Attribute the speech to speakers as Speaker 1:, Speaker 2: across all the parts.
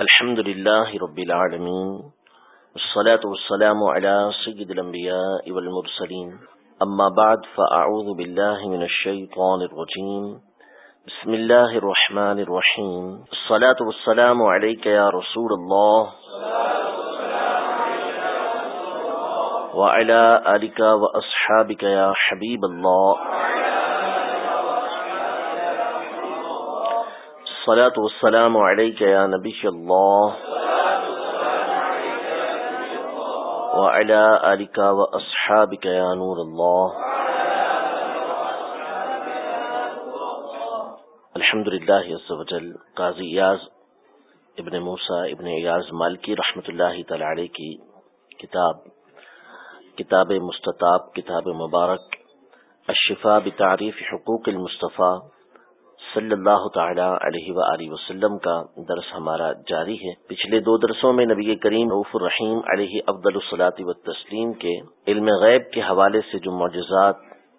Speaker 1: الحمد لله رب العالمين والصلاة والسلام على سيد الأنبياء والمرسلين. أما بعد، فأعوذ بالله من الشيطان الرجيم. بسم الله الرحمن الرحيم. الصلاة والسلام عليك يا رسول الله. وعلى آلك وأصحابك يا حبيب الله. الصلاة والسلام عليك يا نبي الله. وعلى آلك وأصحابك يا نور الله. الحمد لله عز وجل. قاضی ایاز ابن موسیٰ ابن ایاز مالکی رحمت اللہ تعالی علیہ کی کتاب کتاب مستطاب کتاب مبارک الشفا بتعریف حقوق المصطفیٰ صلی اللہ تعالی علیہ وآلہ وسلم کا درس ہمارا جاری ہے۔ پچھلے دو درسوں میں نبی کریم روف الرحیم علیہ افضل الصلاط و تسلیم کے علم غیب کے حوالے سے جو معجزات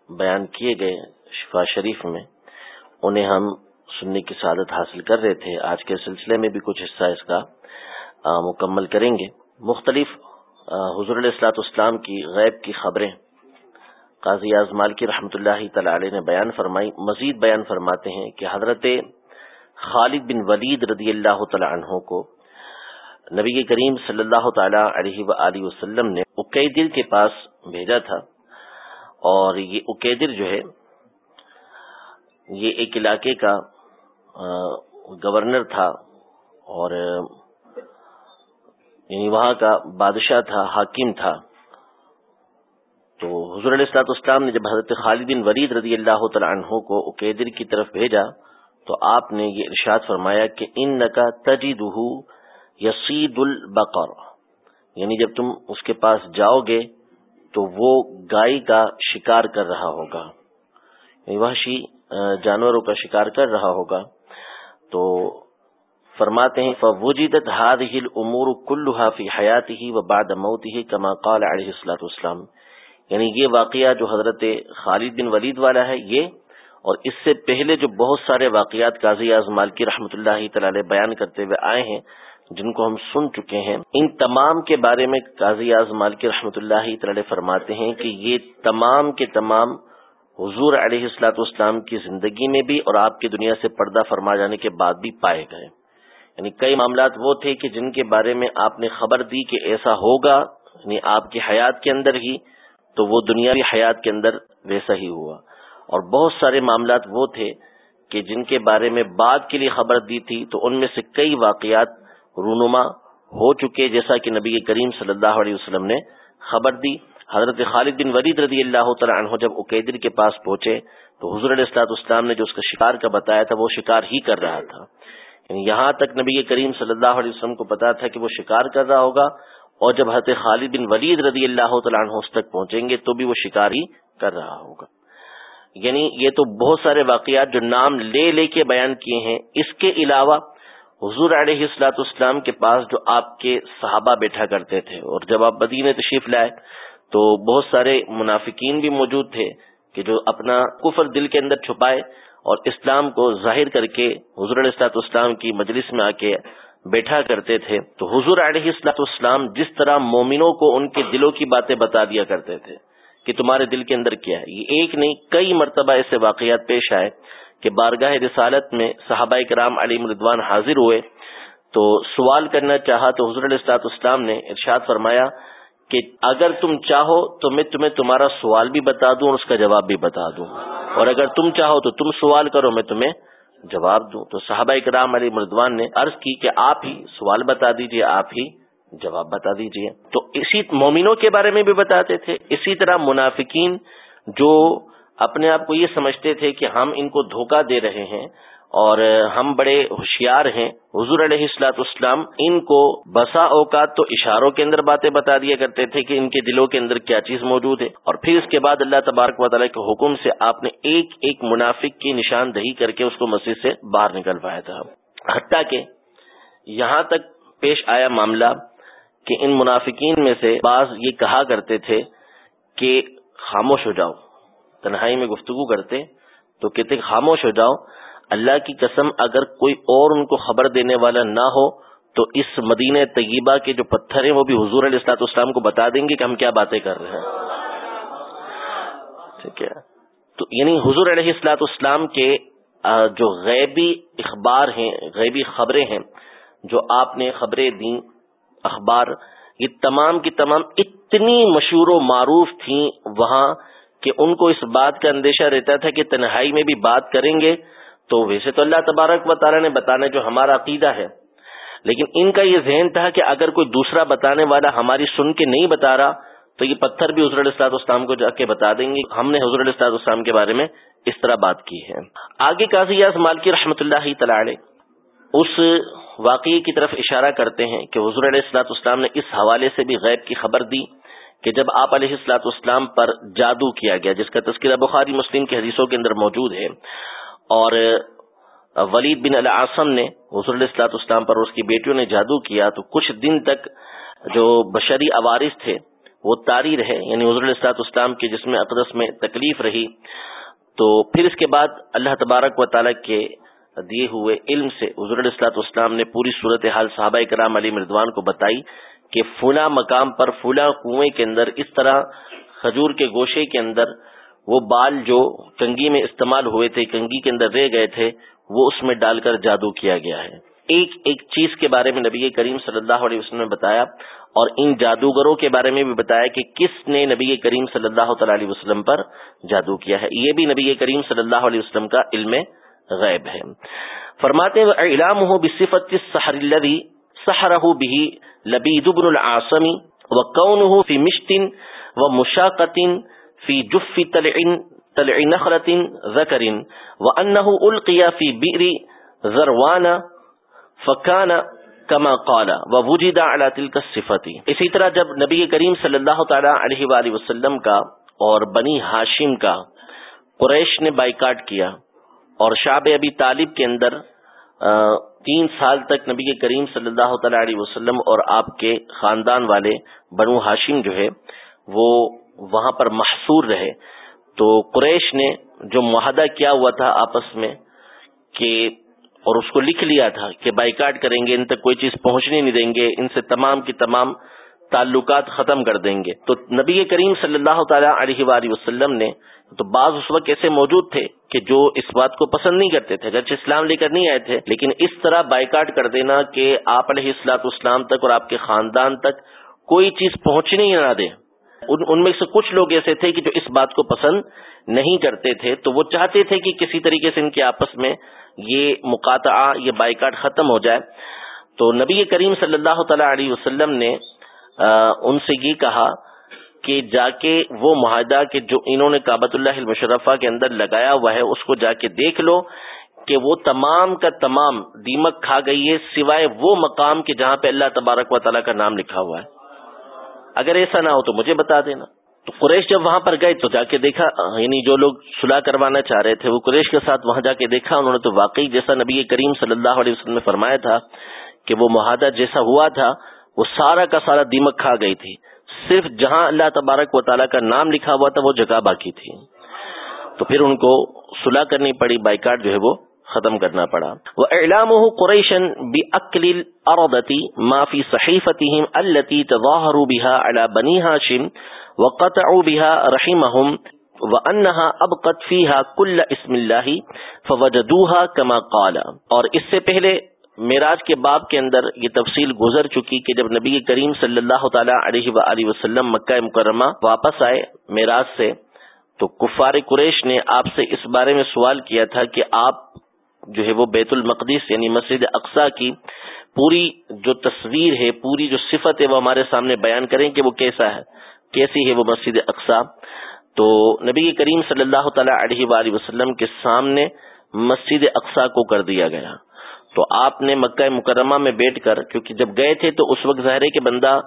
Speaker 1: بیان کیے گئے شفا شریف میں، انہیں ہم سننے کی سعادت حاصل کر رہے تھے۔ آج کے سلسلے میں بھی کچھ حصہ اس کا مکمل کریں گے۔ مختلف حضور علیہ السلاط اسلام کی غیب کی خبریں قاضی اعظمال کی رحمۃ اللہ تعالی علیہ نے بیان فرمائی، مزید بیان فرماتے ہیں کہ حضرت خالد بن ولید رضی اللہ تعالی عنہ کو نبی کریم صلی اللہ تعالی علیہ و وسلم نے اکیدر کے پاس بھیجا تھا اور یہ اکیدر جو ہے، یہ ایک علاقے کا گورنر تھا اور یعنی وہاں کا بادشاہ تھا، حاکم تھا۔ تو حضور علیہ السلاط اسلام نے جب حضرت خالد بن ورید رضی اللہ تعالیٰ عنہ کو اکیدر کی طرف بھیجا، تو آپ نے یہ ارشاد فرمایا کہ ان نقا تجید یسید البقر یعنی جب تم اس کے پاس جاؤ گے تو وہ گائے کا شکار کر رہا ہوگا۔ یعنی وحشی جانوروں کا شکار کر رہا ہوگا۔ تو فرماتے ہیں، فوجدت هذه الامور كلها في حياته وبعد موته كما قال عليه الصلاه والسلام۔ یعنی یہ واقعہ جو حضرت خالد بن ولید والا ہے، یہ اور اس سے پہلے جو بہت سارے واقعات قاضی اعظم مالکی رحمۃ اللہ تعالی بیان کرتے ہوئے آئے ہیں، جن کو ہم سن چکے ہیں۔ ان تمام کے بارے میں قاضی اعظم مالکی رحمۃ اللہ تعالی فرماتے ہیں کہ یہ تمام کے تمام حضور علیہ السلاط اسلام کی زندگی میں بھی اور آپ کی دنیا سے پردہ فرما جانے کے بعد بھی پائے گئے۔ یعنی کئی معاملات وہ تھے کہ جن کے بارے میں آپ نے خبر دی کہ ایسا ہوگا یعنی آپ کی حیات کے اندر ہی تو وہ دنیاوی حیات کے اندر ویسا ہی ہوا۔ اور بہت سارے معاملات وہ تھے کہ جن کے بارے میں بعد کے لیے خبر دی تھی، تو ان میں سے کئی واقعات رونما ہو چکے، جیسا کہ نبی کریم صلی اللہ علیہ وسلم نے خبر دی۔ حضرت خالد بن ورید رضی اللہ تعالیٰ عنہ جب اکیدر کے پاس پہنچے، تو حضور علیہ السلاط اسلام نے جو اس کا شکار کا بتایا تھا، وہ شکار ہی کر رہا تھا۔ یعنی یہاں تک نبی کریم صلی اللہ علیہ وسلم کو پتا تھا کہ وہ شکار کر رہا ہوگا۔ اور جب حضرت خالد بن ولید رضی اللہ تعالیٰ عنہ اس تک پہنچیں گے تو بھی وہ شکار ہی کر رہا ہوگا۔ یعنی یہ تو بہت سارے واقعات جو نام لے لے کے بیان کیے ہیں۔ اس کے علاوہ حضور علیہ السلاط اسلام کے پاس جو آپ کے صحابہ بیٹھا کرتے تھے اور جب آپ بدین تشریف لائے تو بہت سارے منافقین بھی موجود تھے کہ جو اپنا کفر دل کے اندر چھپائے اور اسلام کو ظاہر کر کے حضور علیہ السلاط اسلام کی مجلس میں آ کے بیٹھا کرتے تھے تو حضور علیہ السلاط اسلام جس طرح مومنوں کو ان کے دلوں کی باتیں بتا دیا کرتے تھے کہ تمہارے دل کے اندر کیا ہے۔ یہ ایک نہیں، کئی مرتبہ ایسے واقعات پیش آئے کہ بارگاہ رسالت میں صحابہ کرام علی مردوان حاضر ہوئے۔ تو سوال کرنا چاہا تو حضور علیہ السلاط اسلام نے ارشاد فرمایا کہ اگر تم چاہو تو میں تمہیں تمہارا سوال بھی بتا دوں اور اس کا جواب بھی بتا دوں۔ اور اگر تم چاہو تو تم سوال کرو، میں تمہیں جواب دوں تو صحابہ اکرام علی مردوان نے عرض کی کہ آپ ہی سوال بتا دیجیے، آپ ہی جواب بتا دیجیے۔ تو اسی مومنوں کے بارے میں بھی بتاتے تھے۔ اسی طرح منافقین جو اپنے آپ کو یہ سمجھتے تھے کہ ہم ان کو دھوکہ دے رہے ہیں اور ہم بڑے ہوشیار ہیں۔ حضور علیہ السلاط اسلام ان کو بسا اوقات تو اشاروں کے اندر باتیں بتا دیا کرتے تھے کہ ان کے دلوں کے اندر کیا چیز موجود ہے۔ اور پھر اس کے بعد اللہ تبارک و تعالیٰ کے حکم سے آپ نے ایک ایک منافق کی نشاندہی کر کے اس کو مسجد سے باہر نکلوایا تھا۔ حتیٰ کہ یہاں تک پیش آیا معاملہ کہ ان منافقین میں سے بعض یہ کہا کرتے تھے کہ خاموش ہو جاؤ، تنہائی میں گفتگو کرتے تو کہتے خاموش ہو جاؤ اللہ کی قسم اگر کوئی اور ان کو خبر دینے والا نہ ہو، تو اس مدینہ طیبہ کے جو پتھر ہیں، وہ بھی حضور علیہ السلاط اسلام کو بتا دیں گے کہ ہم کیا باتیں کر رہے ہیں۔ ٹھیک ہے؟ تو یعنی حضور علیہ السلاط اسلام کے جو غیبی اخبار ہیں، غیبی خبریں ہیں، جو آپ نے خبریں دیں، اخبار، یہ تمام کی تمام اتنی مشہور و معروف تھیں وہاں کہ ان کو اس بات کا اندیشہ رہتا تھا کہ تنہائی میں بھی بات کریں گے۔ تو ویسے تو اللہ تبارک و تعالیٰ نے بتانا جو ہمارا عقیدہ ہے، لیکن ان کا یہ ذہن تھا کہ اگر کوئی دوسرا بتانے والا ہماری سن کے نہیں بتا رہا، تو یہ پتھر بھی حضرت السلاط اسلام کو جا کے بتا دیں گے۔ ہم نے حضرت السلاط اسلام کے بارے میں اس طرح بات کی ہے۔ آگے قاضی یاز مالکی رحمۃ اللہ تعالی اس واقعی کی طرف اشارہ کرتے ہیں کہ حضور علیہ السلاط اسلام نے اس حوالے سے بھی غیب کی خبر دی کہ جب آپ علیہ السلاط اسلام پر جادو کیا گیا، جس کا تذکرہ بخاری مسلم کی حدیثوں کے اندر موجود ہے۔ اور ولید بن العاصم نے حضور السلاط اسلام پر اس کی بیٹیوں نے جادو کیا تو کچھ دن تک جو بشری عوارث تھے وہ تاری رہے یعنی حضور السلاط اسلام کے جسم اقدس میں تکلیف رہی۔ تو پھر اس کے بعد اللہ تبارک و تعالیٰ کے دیے ہوئے علم سے حضور علیہ السلاط اسلام نے پوری صورت حال صحابہ کرام علی مردوان کو بتائی کہ فلاں مقام پر فلاں کنویں کے اندر اس طرح کھجور کے گوشے کے اندر وہ بال جو کنگی میں استعمال ہوئے تھے کنگی کے اندر رہ گئے تھے، وہ اس میں ڈال کر جادو کیا گیا ہے۔ ایک ایک چیز کے بارے میں نبی کریم صلی اللہ علیہ وسلم نے بتایا اور ان جادوگروں کے بارے میں بھی بتایا کہ کس نے نبی کریم صلی اللہ تعالی علیہ وسلم پر جادو کیا ہے۔ یہ بھی نبی کریم صلی اللہ علیہ وسلم کا علم غیب ہے۔ فرماتے علام ہو بصفت سحر الذي سحره به لبید بن العاصم وكونه في مشت ومشاقه في جف طلع طلع نخرة ذكر وانه القي في بئر ذروان فكان کما قالا و وجیدا تل کا اسی طرح جب نبی کریم صلی اللہ تعالی علیہ وآلہ وسلم کا اور بنی ہاشم کا قریش نے بائیکاٹ کیا اور شاب ابی طالب کے اندر تین سال تک نبی کریم صلی اللہ تعالی علیہ وسلم اور آپ کے خاندان والے بنو ہاشم جو ہے، وہ وہاں پر محصور رہے۔ تو قریش نے جو معاہدہ کیا ہوا تھا آپس میں، کہ اور اس کو لکھ لیا تھا کہ بائیکاٹ کریں گے، ان تک کوئی چیز پہنچنے نہیں دیں گے، ان سے تمام کی تمام تعلقات ختم کر دیں گے۔ تو نبی کریم صلی اللہ تعالی علیہ وآلہ وسلم نے، تو بعض اس وقت ایسے موجود تھے کہ جو اس بات کو پسند نہیں کرتے تھے، اگرچہ اسلام لے کر نہیں آئے تھے، لیکن اس طرح بائیکاٹ کر دینا کہ آپ علیہ السلاط اسلام تک اور آپ کے خاندان تک کوئی چیز پہنچنے ہی نہ دے۔ ان ان میں سے کچھ لوگ ایسے تھے کہ جو اس بات کو پسند نہیں کرتے تھے، تو وہ چاہتے تھے کہ کسی طریقے سے ان کے آپس میں یہ مقاطعہ، یہ بائیکاٹ ختم ہو جائے۔ تو نبی کریم صلی اللہ تعالی علیہ وسلم نے ان سے یہ کہا کہ جا کے وہ معاہدہ کہ جو انہوں نے کابت اللہ المشرفہ کے اندر لگایا ہوا ہے، اس کو جا کے دیکھ لو کہ وہ تمام کا تمام دیمک کھا گئی ہے، سوائے وہ مقام کے جہاں پہ اللہ تبارک و تعالیٰ کا نام لکھا ہوا ہے۔ اگر ایسا نہ ہو تو مجھے بتا دینا۔ تو قریش جب وہاں پر گئے تو جا کے دیکھا یعنی جو لوگ صلاح کروانا چاہ رہے تھے، وہ قریش کے ساتھ وہاں جا کے دیکھا۔ انہوں نے تو واقعی جیسا نبی کریم صلی اللہ علیہ وسلم نے فرمایا تھا کہ وہ معاہدہ جیسا ہوا تھا، وہ سارا کا سارا دیمک کھا گئی تھی۔ صرف جہاں اللہ تبارک و تعالیٰ کا نام لکھا ہوا تھا، وہ جگہ باقی تھی۔ تو پھر ان کو صلاح کرنی پڑی، بائیکاٹ جو ہے وہ ختم کرنا پڑا۔ وہ اعلام قریشن بی اکلیل اروبتی معافی صحیفتی التی تواہر بها بنی ہاشم وقطعوا بها رحمهم وانها ابقت فيها كل اسم الله فوجدوها كما قال۔ اور اس سے پہلے معراج کے باب کے اندر یہ تفصیل گزر چکی کہ جب نبی کریم صلی اللہ تعالی علیہ وآلہ وسلم مکہ مکرمہ واپس آئے معراج سے، تو کفار قریش نے آپ سے اس بارے میں سوال کیا تھا کہ آپ جو ہے وہ بیت المقدس یعنی مسجد اقسا کی پوری جو تصویر ہے، پوری جو صفت ہے وہ ہمارے سامنے بیان کریں کہ وہ کیسا ہے، کیسی ہے وہ مسجد اقسا تو نبی کریم صلی اللہ تعالی علیہ وآلہ وسلم کے سامنے مسجد اقسا کو کر دیا گیا۔ تو آپ نے مکہ مکرمہ میں بیٹھ کر، کیونکہ جب گئے تھے تو اس وقت ظاہر ہے کہ بندہ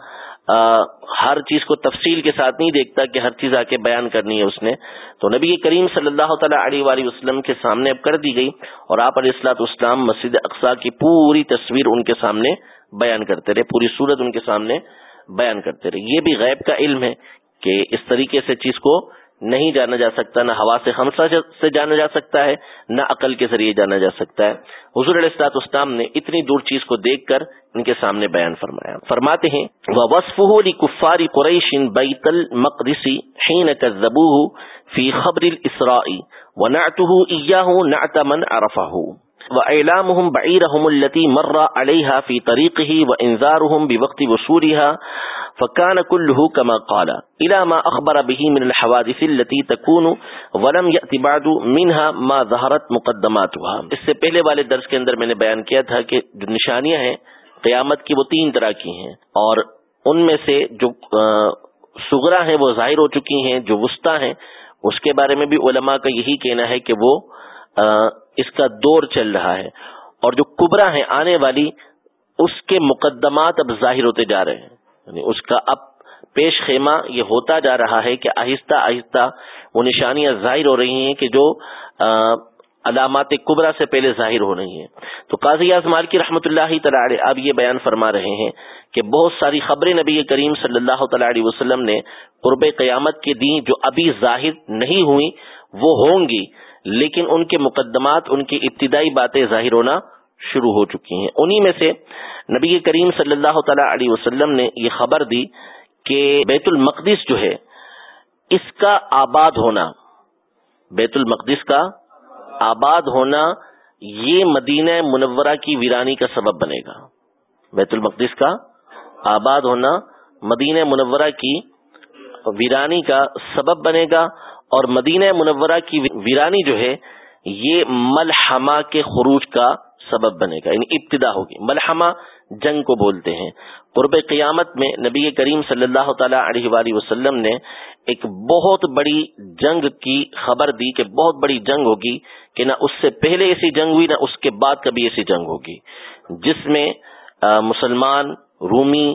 Speaker 1: ہر چیز کو تفصیل کے ساتھ نہیں دیکھتا کہ ہر چیز آ کے بیان کرنی ہے اس نے۔ تو نبی کریم صلی اللہ تعالیٰ علیہ وآلہ وسلم کے سامنے اب کر دی گئی اور آپ علیہ السلاط اسلام مسجد اقسا کی پوری تصویر ان کے سامنے بیان کرتے رہے، پوری صورت ان کے سامنے بیان کرتے رہے۔ یہ بھی غیب کا علم ہے کہ اس طریقے سے چیز کو نہیں جانا جا سکتا، نہ ہوا سے خمسہ سے جانا جا سکتا ہے، نہ عقل کے ذریعے جانا جا سکتا ہے۔ حضور علیہ السلاط اسلام نے اتنی دور چیز کو دیکھ کر ان کے سامنے بیان فرمایا۔ فرماتے ہیں وہ وصف کفاری قریش بیت المقدسی حین كذبوه فی خبر الاسرائی ونعته ایاہ نعت من عرفه وإعلامهم بعيرهم التي مر عليها في طريقه وإنذارهم بوقت وصولها فكان كله كما قال إلى ما أخبر به من الحوادث التي تكون ولم يأتي بعد منها ما ظهرت مقدماتها اس سے پہلے والے درس کے اندر میں نے بیان کیا تھا کہ جو نشانیاں ہیں قیامت کی وہ تین طرح کی ہیں اور ان میں سے جو سغرا ہیں وہ ظاہر ہو چکی ہیں، جو وسطی ہیں، اس کے بارے میں بھی علماء کا یہی کہنا ہے کہ وہ اس کا دور چل رہا ہے اور جو کبرا ہے آنے والی، اس کے مقدمات اب ظاہر ہوتے جا رہے ہیں۔ یعنی اس کا اب پیش خیمہ یہ ہوتا جا رہا ہے کہ آہستہ آہستہ وہ نشانیاں ظاہر ہو رہی ہیں کہ جو علامات کبرا سے پہلے ظاہر ہو رہی ہیں۔ تو قاضی اعظمال کی رحمۃ اللہ تعالی اب یہ بیان فرما رہے ہیں کہ بہت ساری خبریں نبی کریم صلی اللہ تعالی علیہ وسلم نے قرب قیامت کے دیں جو ابھی ظاہر نہیں ہوئی وہ ہوں گی۔ لیکن ان کے مقدمات، ان کی ابتدائی باتیں ظاہر ہونا شروع ہو چکی ہیں۔ انہی میں سے نبی کریم صلی اللہ تعالی علیہ وسلم نے یہ خبر دی کہ بیت المقدس جو ہے، اس کا آباد ہونا، بیت المقدس کا آباد ہونا یہ مدینہ منورہ کی ویرانی کا سبب بنے گا۔ بیت المقدس کا آباد ہونا مدینہ منورہ کی ویرانی کا سبب بنے گا۔ اور مدینہ منورہ کی ویرانی جو ہے، یہ ملحمہ کے خروج کا سبب بنے گا یعنی ابتدا ہوگی۔ ملحمہ جنگ کو بولتے ہیں۔ قرب قیامت میں نبی کریم صلی اللہ تعالی علیہ وآلہ وسلم نے ایک بہت بڑی جنگ کی خبر دی کہ بہت بڑی جنگ ہوگی کہ نہ اس سے پہلے ایسی جنگ ہوئی، نہ اس کے بعد کبھی ایسی جنگ ہوگی۔ جس میں مسلمان، رومی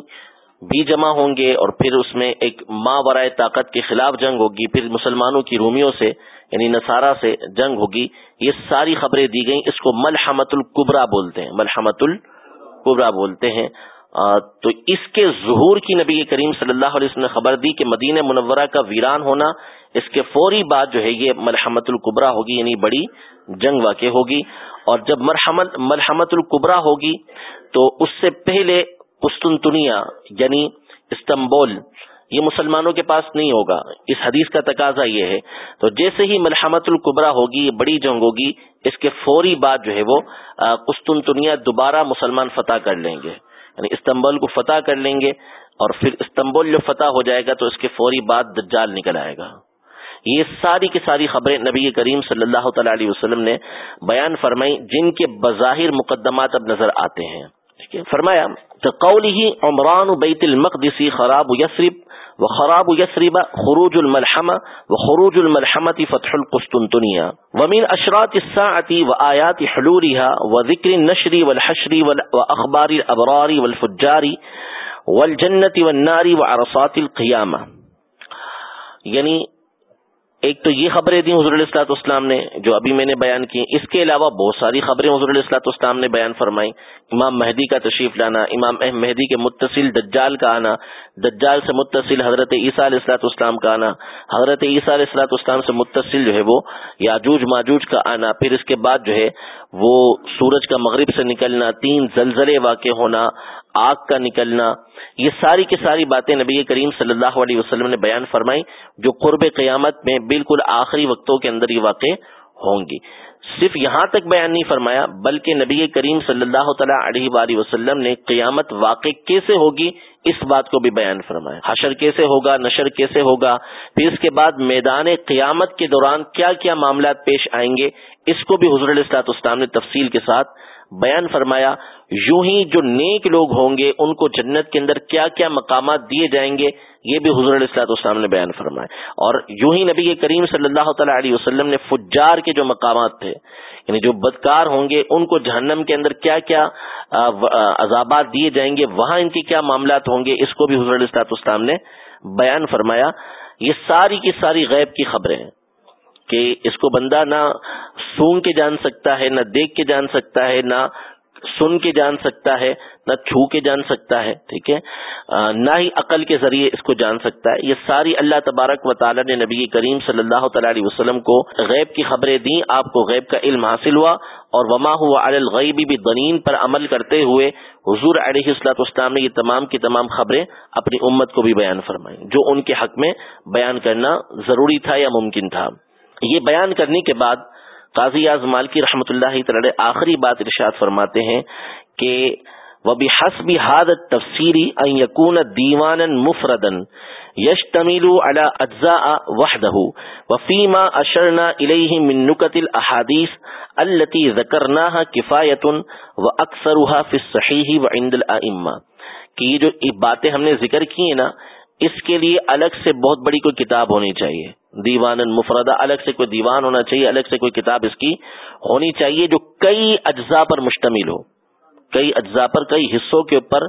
Speaker 1: بھی جمع ہوں گے اور پھر اس میں ایک ماں طاقت کے خلاف جنگ ہوگی۔ پھر مسلمانوں کی رومیوں سے یعنی نصارہ سے جنگ ہوگی۔ یہ ساری خبریں دی گئیں۔ اس کو ملحمت القبرا بولتے ہیں۔ ملحمت القبرا بولتے ہیں۔ تو اس کے ظہور کی نبی کریم صلی اللہ علیہ وسلم نے خبر دی کہ مدینہ منورہ کا ویران ہونا، اس کے فوری بعد جو ہے یہ ملحمت القبرا ہوگی یعنی بڑی جنگ واقع ہوگی۔ اور جب مرحمت ملحمت القبرا ہوگی، تو اس سے پہلے قسطنطنیہ یعنی استنبول، یہ مسلمانوں کے پاس نہیں ہوگا۔ اس حدیث کا تقاضا یہ ہے۔ تو جیسے ہی ملحمت القبرا ہوگی یہ بڑی جنگ ہوگی، اس کے فوری بعد جو ہے وہ قسطنطنیہ دوبارہ مسلمان فتح کر لیں گے۔ یعنی استنبول کو فتح کر لیں گے اور پھر استنبول جو فتح ہو جائے گا تو اس کے فوری بعد دجال نکل آئے گا۔ یہ ساری کی ساری خبریں نبی کریم صلی اللہ تعالی علیہ وسلم نے بیان فرمائی جن کے بظاہر مقدمات اب نظر آتے ہیں۔ فرمایا قوله عمران بيت المقدس خراب يثرب وخراب يثرب خروج الملحمة وخروج الملحمة فتح القسطنطنية ومن أشراط الساعة وآيات حلولها وذكر النشر والحشر وأخبار الأبرار والفجار والجنة والنار وعرصات القيامة یعنی ایک تو یہ خبریں دی حضور السلاط اسلام نے، جو ابھی میں نے بیان کی، اس کے علاوہ بہت ساری خبریں حضور السلاط اسلام نے بیان فرمائی امام مہدی کا تشریف لانا، امام مہدی کے متصل دجال کا آنا، دجال سے متصل حضرت عیسیٰ علیہ السلاط اسلام کا آنا، حضرت عیسیٰ علیہ السلاط اسلام سے متصل جو ہے وہ یاجوج ماجوج کا آنا، پھر اس کے بعد جو ہے وہ سورج کا مغرب سے نکلنا، تین زلزلے واقع ہونا آگ کا نکلنا، یہ ساری کی ساری باتیں نبی کریم صلی اللہ علیہ وسلم نے بیان فرمائی جو قرب قیامت میں بالکل آخری وقتوں کے اندر یہ واقع ہوں گی۔ صرف یہاں تک بیان نہیں فرمایا، بلکہ نبی کریم صلی اللہ تعالیٰ علیہ وآلہ وسلم نے قیامت واقع کیسے ہوگی، اس بات کو بھی بیان فرمایا۔ حشر کیسے ہوگا، نشر کیسے ہوگا، پھر اس کے بعد میدان قیامت کے دوران کیا کیا معاملات پیش آئیں گے، اس کو بھی حضر السلاط اسلام نے تفصیل کے ساتھ بیان فرمایا، یوں ہی جو نیک لوگ ہوں گے، ان کو جنت کے اندر کیا کیا مقامات دیے جائیں گے، یہ بھی حضور علیہ السلام نے بیان فرمایا۔ اور یوں ہی نبی کریم صلی اللہ تعالی علیہ وسلم نے فجار کے جو مقامات تھے یعنی جو بدکار ہوں گے، ان کو جہنم کے اندر کیا کیا عذابات دیے جائیں گے، وہاں ان کے کیا معاملات ہوں گے، اس کو بھی حضور علیہ السلاط اسلام نے بیان فرمایا۔ یہ ساری کی ساری غیب کی خبریں ہیں۔ کہ اس کو بندہ نہ سونگ کے جان سکتا ہے، نہ دیکھ کے جان سکتا ہے، نہ سن کے جان سکتا ہے، نہ چھو کے جان سکتا ہے، ٹھیک ہے؟ نہ ہی عقل کے ذریعے اس کو جان سکتا ہے۔ یہ ساری اللہ تبارک و تعالیٰ نے نبی کریم صلی اللہ تعالی علیہ وسلم کو غیب کی خبریں دیں۔ آپ کو غیب کا علم حاصل ہوا۔ اور وما ہوا الغیبی بھی دنین پر عمل کرتے ہوئے حضور علیہ السلاط اسلام نے یہ تمام کی تمام خبریں اپنی امت کو بھی بیان فرمائیں۔ جو ان کے حق میں بیان کرنا ضروری تھا یا ممکن تھا۔ یہ بیان کرنے کے بعد قاضی اعظ مالکی رحمۃ اللہ تعالی آخری بات ارشاد فرماتے ہیں کہ وبحسب هذا التفسير ان يكون ديوانا مفردا يشتمل على اجزاء وحده وفيما اشرنا اليه من نكت الاحاديث التي ذكرناها كفايه واكثرها في الصحيح وعند الائمه کہ یہ جو باتیں ہم نے ذکر کی ہیں نا، اس کے لیے الگ سے بہت بڑی کوئی کتاب ہونی چاہیے۔ دیوان مفردہ، الگ سے کوئی دیوان ہونا چاہیے، الگ سے کوئی کتاب اس کی ہونی چاہیے جو کئی اجزاء پر مشتمل ہو۔ کئی اجزاء پر، کئی حصوں کے اوپر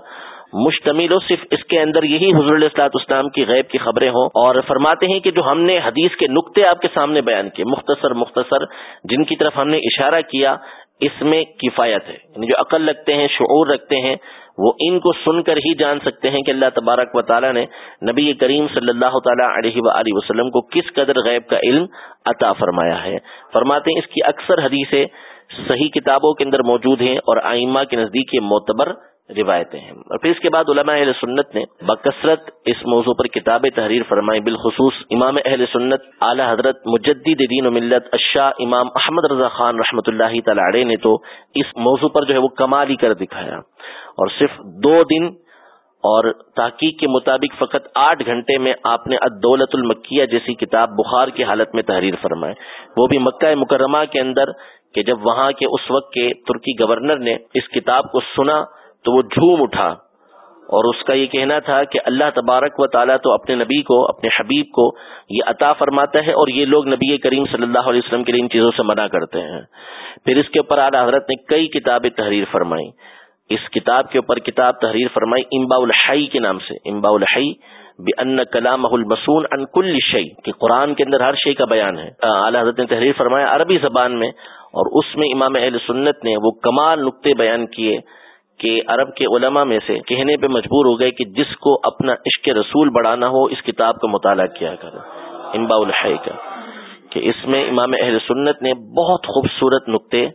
Speaker 1: مشتمل ہو۔ صرف اس کے اندر یہی حضور السلاط اسلام کی غیب کی خبریں ہوں اور فرماتے ہیں کہ جو ہم نے حدیث کے نقطے آپ کے سامنے بیان کیے، مختصر مختصر، جن کی طرف ہم نے اشارہ کیا، اس میں کفایت ہے۔ یعنی جو عقل رکھتے ہیں، شعور رکھتے ہیں وہ ان کو سن کر ہی جان سکتے ہیں کہ اللہ تبارک و تعالیٰ نے نبی کریم صلی اللہ تعالیٰ علیہ و وسلم کو کس قدر غیب کا علم عطا فرمایا ہے۔ فرماتے ہیں اس کی اکثر حدیثیں صحیح کتابوں کے اندر موجود ہیں اور آئمہ کے نزدیک یہ معتبر روایتیں ہیں۔ اور پھر اس کے بعد علماء اہل سنت نے بکثرت اس موضوع پر کتاب تحریر فرمائی، بالخصوص امام اہل سنت اعلی حضرت مجدد دین و ملت اشاہ امام احمد رضا خان رحمۃ اللہ تعالی نے تو اس موضوع پر جو ہے وہ کمال ہی کر دکھایا۔ اور صرف دو دن اور تحقیق کے مطابق فقط آٹھ گھنٹے میں آپ نے ادولت المکیہ جیسی کتاب بخار کی حالت میں تحریر فرمائے وہ بھی مکہ مکرمہ کے اندر کہ جب وہاں کے اس وقت کے ترکی گورنر نے اس کتاب کو سنا تو وہ جھوم اٹھا اور اس کا یہ کہنا تھا کہ اللہ تبارک و تعالیٰ تو اپنے نبی کو، اپنے حبیب کو یہ عطا فرماتا ہے اور یہ لوگ نبی کریم صلی اللہ علیہ وسلم کے لیے ان چیزوں سے منع کرتے ہیں۔ پھر اس کے اوپر اعلیٰ حضرت نے کئی کتابیں تحریر فرمائی اس کتاب کے اوپر کتاب تحریر فرمائی امبا الحی کے نام سے۔ امبا الحی ان کلام المسون ان کل شعی کہ قرآن کے اندر ہر شے کا بیان ہے۔ اعلیٰ حضرت نے تحریر فرمایا عربی زبان میں اور اس میں امام اہل سنت نے وہ کمال نقطے بیان کیے۔ کہ عرب کے علماء میں سے کہنے پہ مجبور ہو گئے کہ جس کو اپنا عشق رسول بڑھانا ہو، اس کتاب کا مطالعہ کیا کر امبا الحی کا کہ اس میں امام اہل سنت نے بہت خوبصورت نقطے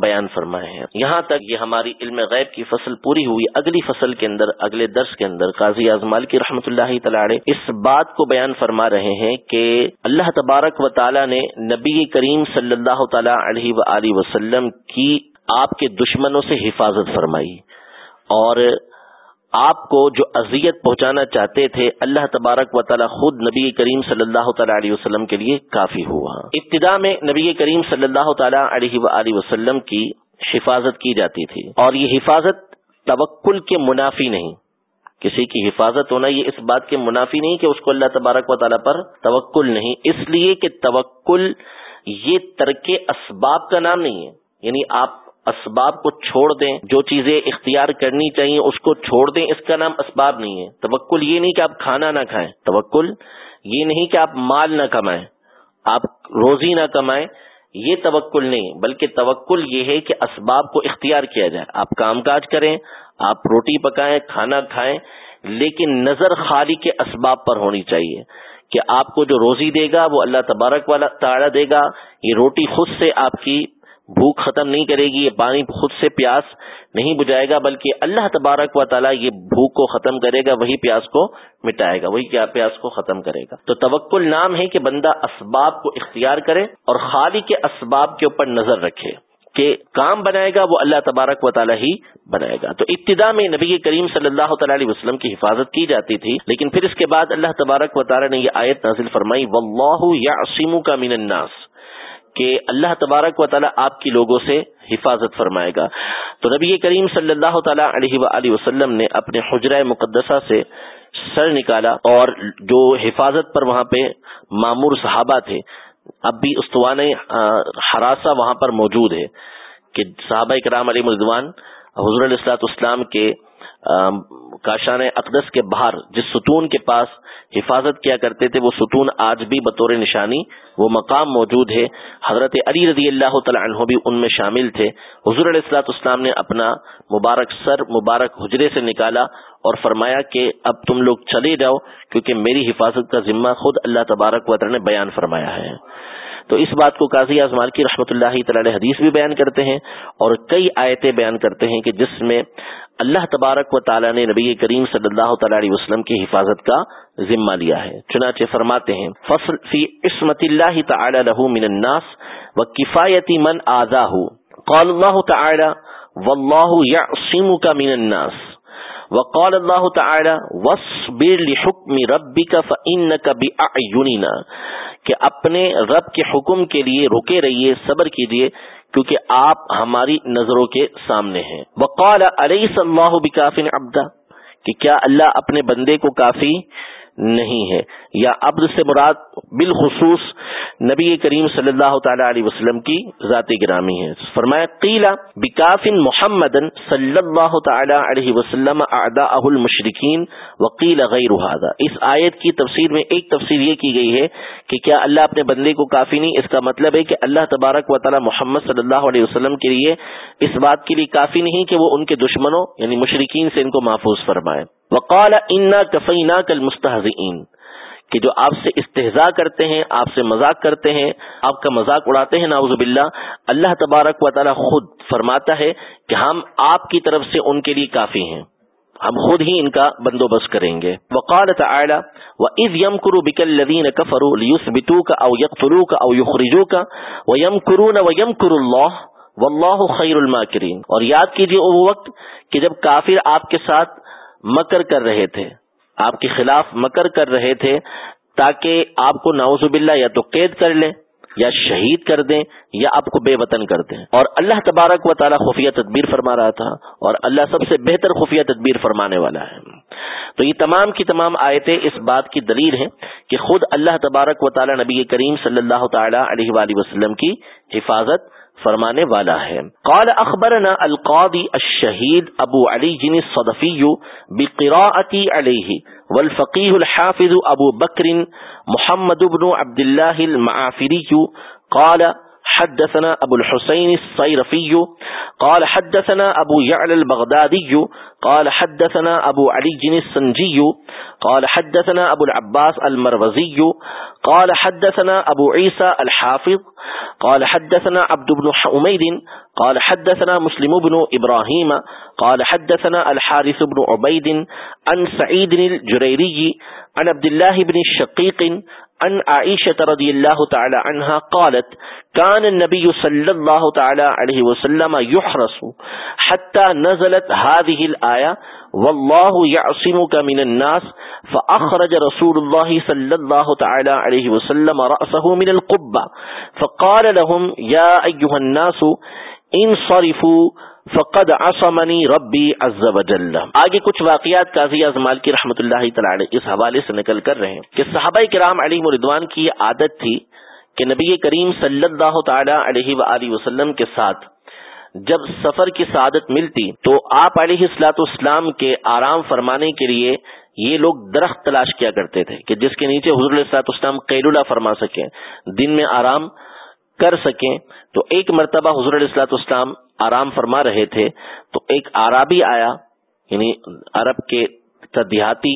Speaker 1: بیان فرمائے ہیں۔ یہاں تک یہ ہماری علم غیب کی فصل پوری ہوئی، اگلی فصل کے اندر، اگلے درس کے اندر قاضی اعظمال کی رحمۃ اللہ تعالی اس بات کو بیان فرما رہے ہیں کہ اللہ تبارک و تعالی نے نبی کریم صلی اللہ تعالی علیہ و وسلم کی آپ کے دشمنوں سے حفاظت فرمائی۔ اور آپ کو جو اذیت پہنچانا چاہتے تھے، اللہ تبارک و تعالی خود نبی کریم صلی اللہ تعالی علیہ وسلم کے لیے کافی ہوا۔ ابتدا میں نبی کریم صلی اللہ تعالی علیہ وسلم کی حفاظت کی جاتی تھی۔ اور یہ حفاظت توکل کے منافی نہیں۔ کسی کی حفاظت ہونا یہ اس بات کے منافی نہیں کہ اس کو اللہ تبارک و تعالیٰ پر توکل نہیں۔ اس لیے کہ توکل یہ ترک اسباب کا نام نہیں ہے۔ یعنی آپ اسباب کو چھوڑ دیں، جو چیزیں اختیار کرنی چاہیے، اس کو چھوڑ دیں، اس کا نام اسباب نہیں ہے۔ توکل یہ نہیں کہ آپ کھانا نہ کھائیں۔ توکل یہ نہیں کہ آپ مال نہ کمائیں، آپ روزی نہ کمائیں، یہ توکل نہیں، بلکہ توکل یہ ہے کہ اسباب کو اختیار کیا جائے۔ آپ کام کاج کریں، آپ روٹی پکائیں، کھانا کھائیں، لیکن نظر خالی کے اسباب پر ہونی چاہیے کہ آپ کو جو روزی دے گا، وہ اللہ تبارک والا تعالیٰ دے گا۔ یہ روٹی خود سے آپ کی بھوک ختم نہیں کرے گی، یہ پانی خود سے پیاس نہیں بجھائے گا، بلکہ اللہ تبارک و تعالیٰ یہ بھوک کو ختم کرے گا، وہی پیاس کو مٹائے گا، وہی کیا پیاس کو ختم کرے گا۔ تو توکل نام ہے کہ بندہ اسباب کو اختیار کرے اور خالی کے اسباب کے اوپر نظر رکھے کہ کام بنائے گا، وہ اللہ تبارک و تعالیٰ ہی بنائے گا۔ تو ابتدا میں نبی کریم صلی اللہ تعالی علیہ وسلم کی حفاظت کی جاتی تھی، لیکن پھر اس کے بعد اللہ تبارک و تعالیٰ نے یہ آیت نازل فرمائی، واللہ یا کا من الناس کہ اللہ تبارک و تعالیٰ آپ کی لوگوں سے حفاظت فرمائے گا۔ تو نبی کریم صلی اللہ تعالیٰ علیہ وسلم نے اپنے حجرہ مقدسہ سے سر نکالا اور جو حفاظت پر وہاں پہ معمور صحابہ تھے، اب بھی استوان حراسہ وہاں پر موجود ہے کہ صحابہ کرام علی مردوان حضر السلاط اسلام کے کاشان اقدس کے باہر، جس ستون کے پاس حفاظت کیا کرتے تھے، وہ ستون آج بھی بطور نشانی وہ مقام موجود ہے۔ حضرت علی رضی اللہ تعالیٰ عنہ بھی ان میں شامل تھے۔ حضور علیہ السلاط اسلام نے اپنا مبارک سر، مبارک حجرے سے نکالا اور فرمایا کہ اب تم لوگ چلے جاؤ، کیونکہ میری حفاظت کا ذمہ خود اللہ تبارک وطر نے بیان فرمایا ہے۔ تو اس بات کو قاضی اعظمال کی رحمۃ اللہ تعالی حدیث بھی بیان کرتے ہیں اور کئی آیتیں بیان کرتے ہیں کہ جس میں اللہ تبارک و تعالیٰ نے نبی کریم صلی اللہ تعالی علیہ وسلم کی حفاظت کا ذمہ لیا ہے۔ چنانچہ فرماتے ہیں، فصل فی عصمت اللہ تعالی له من الناس و کفایتی من آزا قال اللہ تعالی، واللہ یعصمک من الناس۔ وقال اللہ تعالی واصبر لحکم ربک فانک باعیننا کہ اپنے رب کے حکم کے لیے رکے رہیے، صبر کیجیے، کیونکہ آپ ہماری نظروں کے سامنے ہیں۔ وقال علیہ صلاح بکافن ابدا کہ کیا اللہ اپنے بندے کو کافی نہیں ہے۔ یا عبد سے مراد بالخصوص نبی کریم صلی اللہ تعالی علیہ وسلم کی ذات گرامی ہے۔ فرمایا قیلا بکافن محمد صلی اللہ تعالی علیہ وسلم المشرقین وکیل غیر اس آیت کی تفسیر میں ایک تفسیر یہ کی گئی ہے کہ کیا اللہ اپنے بندے کو کافی نہیں، اس کا مطلب ہے کہ اللہ تبارک و تعالی محمد صلی اللہ علیہ وسلم کے لیے اس بات کے لیے کافی نہیں کہ وہ ان کے دشمنوں یعنی مشرقین سے ان کو محفوظ فرمائے۔ وقال انا کفینا کل مستحزین کہ جو آپ سے استحضاء کرتے ہیں، آپ سے مذاق کرتے ہیں، آپ کا مذاق اڑاتے ہیں ناوز باللہ، اللہ تبارک و تعالی خود فرماتا ہے کہ ہم آپ کی طرف سے ان کے لیے کافی ہیں۔ ہم خود ہی ان کا بندوبست کریں گے۔ وقال تعالی، وَإِذْ يَمْكُرُ بِكَ الَّذِينَ كَفَرُوا لِيُثْبِتُوكَ أَوْ يَقْتُلُوكَ أَوْ يُخْرِجُوكَ وَيَمْكُرُونَ وَيَمْكُرُ اللَّهُ وَاللَّهُ خَيْرُ الْمَاكِرِينَ۔ اور یاد کیجیے وہ وقت کہ جب کافر آپ کے ساتھ مکر کر رہے تھے۔ آپ کے خلاف مکر کر رہے تھے تاکہ آپ کو ناوز باللہ یا تو قید کر لیں یا شہید کر دیں یا آپ کو بے وطن کر دیں۔ اور اللہ تبارک و تعالیٰ خفیہ تدبیر فرما رہا تھا اور اللہ سب سے بہتر خفیہ تدبیر فرمانے والا ہے۔ تو یہ تمام کی تمام آیتیں اس بات کی دلیل ہیں کہ خود اللہ تبارک و تعالیٰ نبی کریم صلی اللہ تعالی علیہ وآلہ وسلم کی حفاظت فرمانے والا ہے۔ قال اخبرنا القاضی الشہید ابو علی جن الصدفی بقراءتی علیہ والفقیہ الحافظ ابو بکر محمد بن عبد الله المعافری قال حدثنا ابو الحسين الصيرفي قال حدثنا ابو يعلى البغدادي قال حدثنا ابو علي جن السنجي قال حدثنا ابو العباس المروزي قال حدثنا ابو عيسى الحافظ قال حدثنا عبد بن حميد، قال حدثنا مسلم بن إبراهيم، قال حدثنا الحارث بن عبيد، عن سعيد الجريري، عن عبد الله بن الشقيق عن عائشة رضي الله تعالى عنها قالت كان النبي صلى الله تعالى عليه وسلم يحرس حتى نزلت هذه الآية والله يعصمك من الناس فأخرج رسول الله صلى الله تعالى عليه وسلم رأسه من القبة. فقال لهم يا أيها الناس، انصرفوا فقد عصمنی ربی عز و آگے کچھ واقعات قاضی ازمال کی رحمت اللہ تعالی اس حوالے سے نکل کر رہے ہیں کہ صحابہ کرام علی مردوان کی یہ عادت تھی کہ نبی کریم صلی اللہ تعالی علیہ وآلہ وسلم کے ساتھ جب سفر کی سعادت ملتی تو آپ علیہ السلاط اسلام کے آرام فرمانے کے لیے یہ لوگ درخت تلاش کیا کرتے تھے کہ جس کے نیچے حضور السلاط اسلام قیلولہ فرما سکیں۔ دن میں آرام کر سکیں۔ تو ایک مرتبہ حضور علیہ السلاط اسلام آرام فرما رہے تھے۔ تو ایک عربی آیا یعنی عرب کے دیہاتی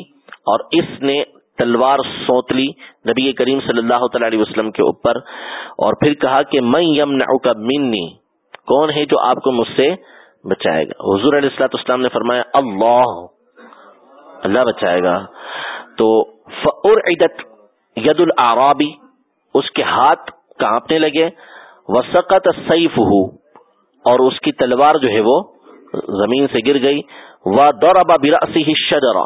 Speaker 1: اور اس نے تلوار سوت لی نبی کریم صلی اللہ تعالی علیہ وسلم کے اوپر، اور پھر کہا کہ میں یم کا منی، کون ہے جو آپ کو مجھ سے بچائے گا؟ حضور علیہ السلاط اسلام نے فرمایا، اللہ اللہ بچائے گا۔ تو عیدت ید العرابی اس کے ہاتھ کانپنے لگے۔ وسقت سیف اور اس کی تلوار جو ہے وہ زمین سے گر گئی۔ وہ دور ابا براسی شجرا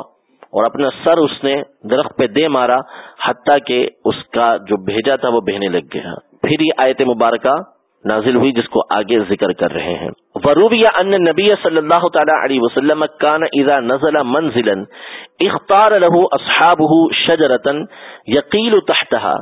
Speaker 1: اور اپنا سر اس نے درخت پہ دے مارا، حتیٰ کہ اس کا جو بھیجا تھا وہ بہنے لگ گیا۔ پھر یہ آیت مبارکہ نازل ہوئی، جس کو آگے ذکر کر رہے ہیں۔ وروبیہ ان نبی صلی اللہ تعالی علیہ وسلم کان اذا نزل منزلا اختار له اصحابه شجرة يقيل تحتها۔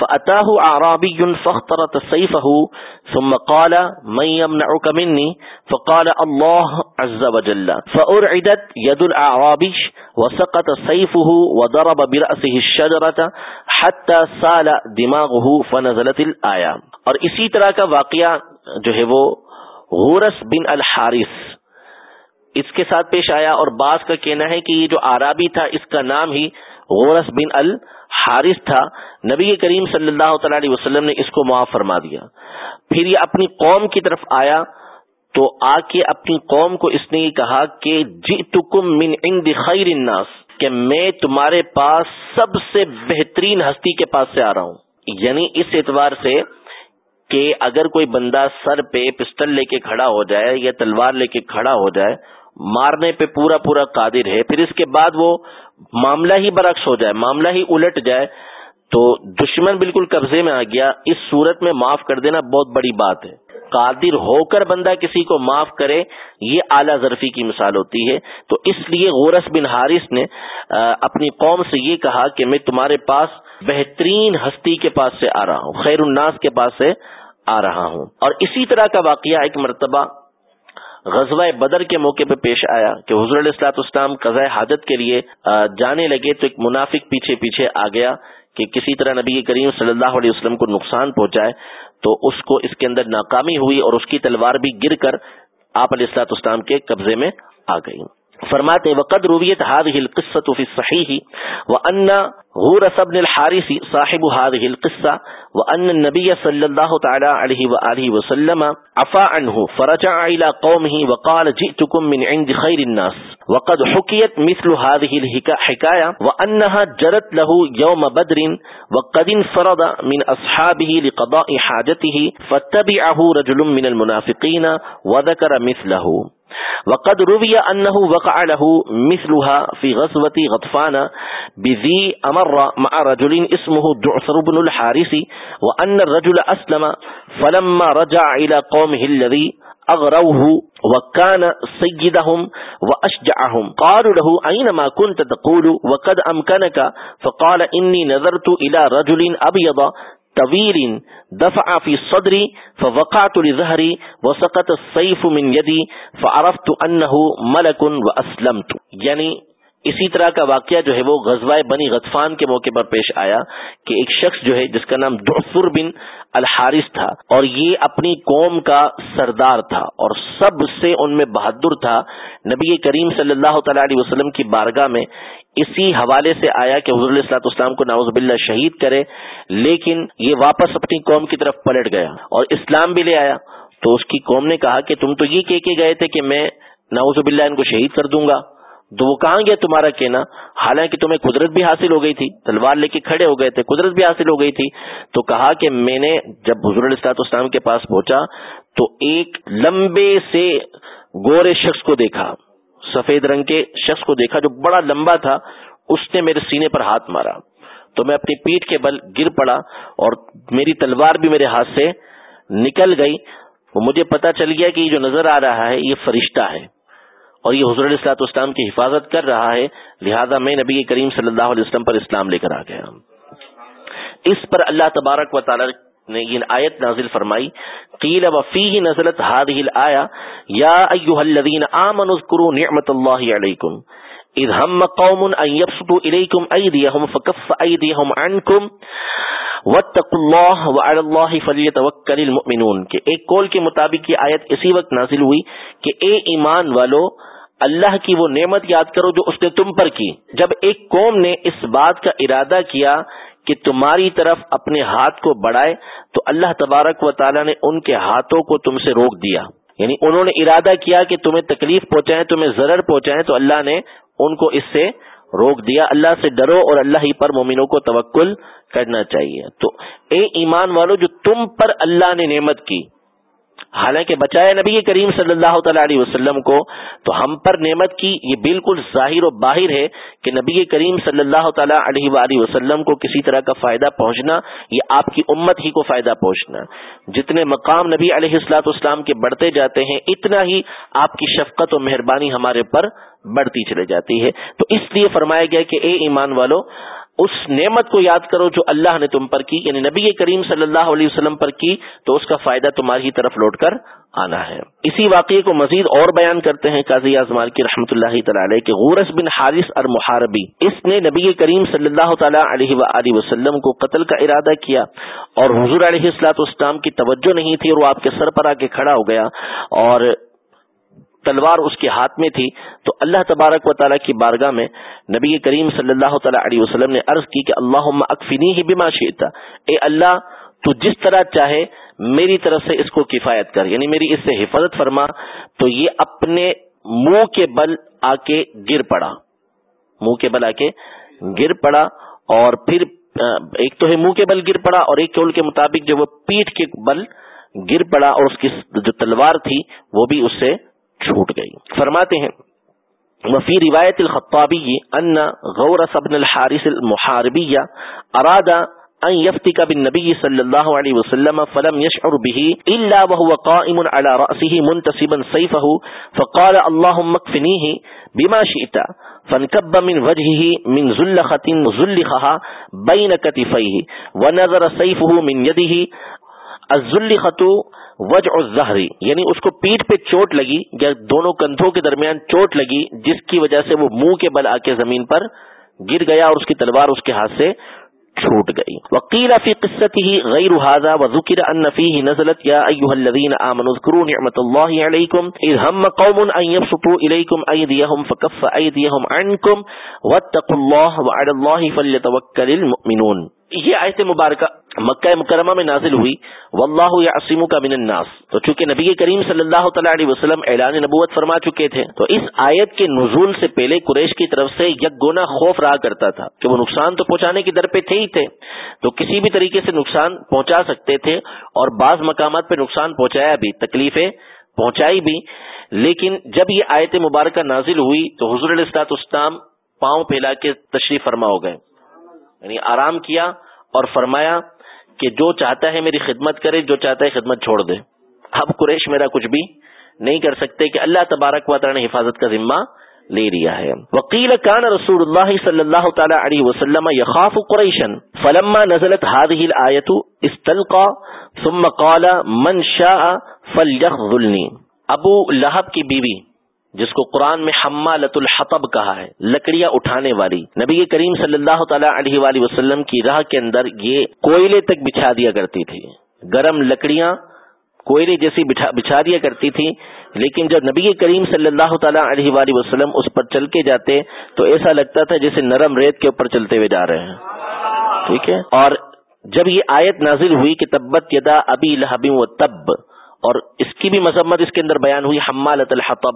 Speaker 1: فأتاه أعرابي فاخترت سيفه، ثم قال، من يمنعك مني؟ فقال، الله عز وجل. فأرعدت يد الأعرابي وسقط سيفه وضرب برأسه الشجرة حتى سال دماغه فنزلت الآية. اور اسی طرح کا واقعہ جو ہے وہ غورس بن الحارث، اس کے ساتھ پیش آیا اور بعض کا کہنا ہے کہ یہ جو آرابی تھا، اس کا نام ہی غورس بن الحارث تھا، نبی کریم صلی اللہ تعالی علیہ وسلم نے اس کو معاف فرما دیا۔ پھر یہ اپنی قوم کی طرف آیا تو آ کے اپنی قوم کو اس نے یہ کہا کہ جی تکم من عند خیر الناس، کہ میں تمہارے پاس سب سے بہترین ہستی کے پاس سے آ رہا ہوں۔ یعنی اس اعتبار سے کہ اگر کوئی بندہ سر پہ پسٹل لے کے کھڑا ہو جائے یا تلوار لے کے کھڑا ہو جائے، مارنے پہ پورا پورا قادر ہے، پھر اس کے بعد وہ معاملہ ہی برعکس ہو جائے، معاملہ ہی الٹ جائے، تو دشمن بالکل قبضے میں آ گیا۔ اس صورت میں معاف کر دینا بہت بڑی بات ہے۔ قادر ہو کر بندہ کسی کو معاف کرے، یہ اعلیٰ ظرفی کی مثال ہوتی ہے۔ تو اس لیے غورس بن حارث نے اپنی قوم سے یہ کہا کہ میں تمہارے پاس بہترین ہستی کے پاس سے آ رہا ہوں، خیر الناس کے پاس سے آ رہا ہوں۔ اور اسی طرح کا واقعہ ایک مرتبہ غزوہ بدر کے موقع پہ پیش آیا کہ حضور علیہ السلاط اسلام قضاء حاجت کے لیے جانے لگے تو ایک منافق پیچھے پیچھے آ گیا کہ کسی طرح نبی کریم صلی اللہ علیہ وسلم کو نقصان پہنچائے تو اس کو اس کے اندر ناکامی ہوئی اور اس کی تلوار بھی گر کر آپ علیہ السلاط اسلام کے قبضے میں آ گئی فرماتے وقد رویت هذه القصة في الصحيح وأن غورس بن الحارث صاحب هذه القصة وأن النبي صلى الله تعالى عليه وآله وسلم عفا عنه فرجع إلى قومه وقال، جئتكم من عند خير الناس وقد حكيت مثل هذه الحكاية وأنها جرت له يوم بدر وقد انفرد من أصحابه لقضاء حاجته فاتبعه رجل من المنافقين وذكر مثله وقد روي أنه وقع له مثلها في غزوة غطفان بذي أمر مع رجل اسمه دعثر بن الحارث وأن الرجل أسلم فلما رجع إلى قومه الذي أغروه وكان سيدهم وأشجعهم قالوا له أينما كنت تقول وقد أمكنك فقال إني نذرت إلى رجل أبيض طویل دفع فی صدری فوقعت لظہری وسقط السیف من یدی فعرفت انه ملک واسلمت یعنی اسی طرح کا واقعہ جو ہے وہ غزوہ بنی غطفان کے موقع پر پیش آیا کہ ایک شخص جو ہے جس کا نام دعفر بن الحارث تھا اور یہ اپنی قوم کا سردار تھا اور سب سے ان میں بہادر تھا، نبی کریم صلی اللہ تعالی علیہ وسلم کی بارگاہ میں اسی حوالے سے آیا کہ حضور السلاط اسلام کو ناوز باللہ شہید کرے، لیکن یہ واپس اپنی قوم کی طرف پلٹ گیا اور اسلام بھی لے آیا۔ تو اس کی قوم نے کہا کہ تم تو یہ کہہ کے گئے تھے کہ میں ناوز باللہ ان کو شہید کر دوں گا۔ تو وہ کہاں گیا تمہارا کہنا؟ حالانکہ تمہیں قدرت بھی حاصل ہو گئی تھی، تلوار لے کے کھڑے ہو گئے تھے، قدرت بھی حاصل ہو گئی تھی۔ تو کہا کہ میں نے جب حضور السلاط اسلام کے پاس پہنچا تو ایک لمبے سے گورے شخص کو دیکھا، سفید رنگ کے شخص کو دیکھا جو بڑا لمبا تھا، اس نے میرے سینے پر ہاتھ مارا۔ تو میں اپنی پیٹ کے بل گر پڑا اور میری تلوار بھی میرے ہاتھ سے نکل گئی۔ وہ مجھے پتا چل گیا کہ یہ جو نظر آ رہا ہے، یہ فرشتہ ہے۔ اور یہ حضور علیہ السلاط اسلام کی حفاظت کر رہا ہے، لہذا میں نبی کریم صلی اللہ علیہ وسلم پر اسلام لے کر آ گیا۔ اس پر اللہ تبارک و تعالی نے یہ آیت نازل فرمائی، قیل وفیہ نزلت هذه الايه یا ایها الذين امنوا اذكروا نعمت الله عليكم اذ هم قوم ان يبسطوا اليكم ايديهم فكف ايديهم عنكم واتقوا الله وعلى الله فليتوكل المؤمنون۔ کہ ایک قول کے مطابق یہ آیت اسی وقت نازل ہوئی کہ اے ایمان والو اللہ کی وہ نعمت یاد کرو جو اس نے تم پر کی۔ جب ایک قوم نے اس بات کا ارادہ کیا کہ تمہاری طرف اپنے ہاتھ کو بڑھائے، تو اللہ تبارک و تعالیٰ نے ان کے ہاتھوں کو تم سے روک دیا۔ یعنی انہوں نے ارادہ کیا کہ تمہیں تکلیف پہنچائیں، تمہیں ضرر پہنچائیں، تو اللہ نے ان کو اس سے روک دیا۔ اللہ سے ڈرو اور اللہ ہی پر مومنوں کو توکل کرنا چاہیے۔ تو اے ایمان والو، جو تم پر اللہ نے نعمت کی حالانکہ بچایا نبی کریم صلی اللہ تعالی علیہ وسلم کو، تو ہم پر نعمت کی یہ بالکل ظاہر و باہر ہے کہ نبی کریم صلی اللہ تعالی علیہ وآلہ وسلم کو کسی طرح کا فائدہ پہنچنا، یہ آپ کی امت ہی کو فائدہ پہنچنا۔ جتنے مقام نبی علیہ السلاط اسلام کے بڑھتے جاتے ہیں، اتنا ہی آپ کی شفقت و مہربانی ہمارے پر بڑھتی چلے جاتی ہے۔ تو اس لیے فرمایا گیا کہ اے ایمان والو اس نعمت کو یاد کرو جو اللہ نے تم پر کی یعنی نبی کریم صلی اللہ علیہ وسلم پر کی، تو اس کا فائدہ تمہاری طرف لوٹ کر آنا ہے۔ اسی واقعے کو مزید اور بیان کرتے ہیں قاضی اعظمال کی رحمۃ اللہ تعالی کہ غورس بن حارث اور محاربی اس نے نبی کریم صلی اللہ تعالی علیہ و وسلم کو قتل کا ارادہ کیا اور حضور علیہ السلاط اسلام کی توجہ نہیں تھی اور وہ آپ کے سر پر آ کے کھڑا ہو گیا اور تلوار اس کے ہاتھ میں تھی، تو اللہ تبارک و تعالیٰ کی بارگاہ میں نبی کریم صلی اللہ تعالیٰ علیہ وسلم نے عرض کی کہ اللہ اکفنی ہی بیما شیتا اے اللہ، تو جس طرح چاہے میری طرف سے اس کو کفایت کر یعنی میری اس سے حفاظت فرما، تو یہ اپنے منہ کے بل آ کے گر پڑا۔ منہ کے بل آ کے گر پڑا اور پھر ایک تو ہے منہ کے بل گر پڑا اور ایک کے مطابق جو وہ پیٹھ کے بل گر پڑا اور اس کی جو تلوار تھی وہ بھی اس سے چھوٹ گئی۔ فرماتے ہیں، وفی روایت الخطابی ان غور ابن الحارث المحاربی اراد ان يفتك بالنبي صلى الله عليه وسلم فلم يشعر به الا وهو قائم على راسه منتسبا سيفه فقال اللهم اكفنيه بما شئت فانكب من وجهه من زلخه زلخها بين كتفيه ونظر سيفه من يده الزلخه وج اور زہری یعنی اس کو پیٹ پہ چوٹ لگی یا دونوں کندھوں کے درمیان چوٹ لگی، جس کی وجہ سے وہ منہ کے بل آ کے زمین پر گر گیا اور اس کی تلوار اس کے ہاتھ سے چھوٹ گئی۔ وکیل فی قصته غیر هذا وذكر ان فيه نزلت يا ايها الذين امنوا اذكروا نعمت الله عليكم اذ هم قوم ان يبسطوا اليكم ايديهم فكف ايديهم عنكم واتقوا الله وعلى الله فليتوكل المؤمنون۔ یہ آیت مبارکہ مکہ مکرمہ میں نازل ہوئی واللہ یعصم کا من الناس۔ تو چونکہ نبی کریم صلی اللہ تعالی علیہ وسلم اعلان نبوت فرما چکے تھے، تو اس آیت کے نزول سے پہلے قریش کی طرف سے یک گونا خوف رہا کرتا تھا کہ وہ نقصان تو پہنچانے کی در پہ تھے ہی تھے، تو کسی بھی طریقے سے نقصان پہنچا سکتے تھے اور بعض مقامات پہ نقصان پہنچایا بھی، تکلیفیں پہنچائی بھی۔ لیکن جب یہ آیت مبارکہ نازل ہوئی، تو حضور الاسطاط اسلام پاؤں پھیلا کے تشریف فرما ہو گئے یعنی آرام کیا اور فرمایا کہ جو چاہتا ہے میری خدمت کرے، جو چاہتا ہے خدمت چھوڑ دے۔ اب قریش میرا کچھ بھی نہیں کر سکتے کہ اللہ تبارک و تعالی نے حفاظت کا ذمہ لے لیا ہے۔ وکیل کان رسول اللہ صلی اللہ تعالی علیہ وسلم یخاف قریشن فلما نزلت هذه الايه استلقى ثم قال من شاء فليخذلني ابو لہب کی بیوی جس کو قرآن میں حمالت الحطب کہا ہے، لکڑیاں اٹھانے والی۔ نبی کریم صلی اللہ تعالی علیہ وآلہ وسلم کی راہ کے اندر یہ کوئلے تک بچھا دیا کرتی تھی۔ گرم لکڑیاں کوئلے جیسی بچھا دیا کرتی تھی۔ لیکن جب نبی کریم صلی اللہ تعالیٰ علیہ وآلہ وسلم اس پر چل کے جاتے، تو ایسا لگتا تھا جیسے نرم ریت کے اوپر چلتے ہوئے جا رہے ہیں۔ ٹھیک ہے؟ اور جب یہ آیت نازل ہوئی کہ تبت یدا ابی لہبی و تب، اور اس کی بھی مذمت اس کے اندر بیان ہوئی حمالت الحطب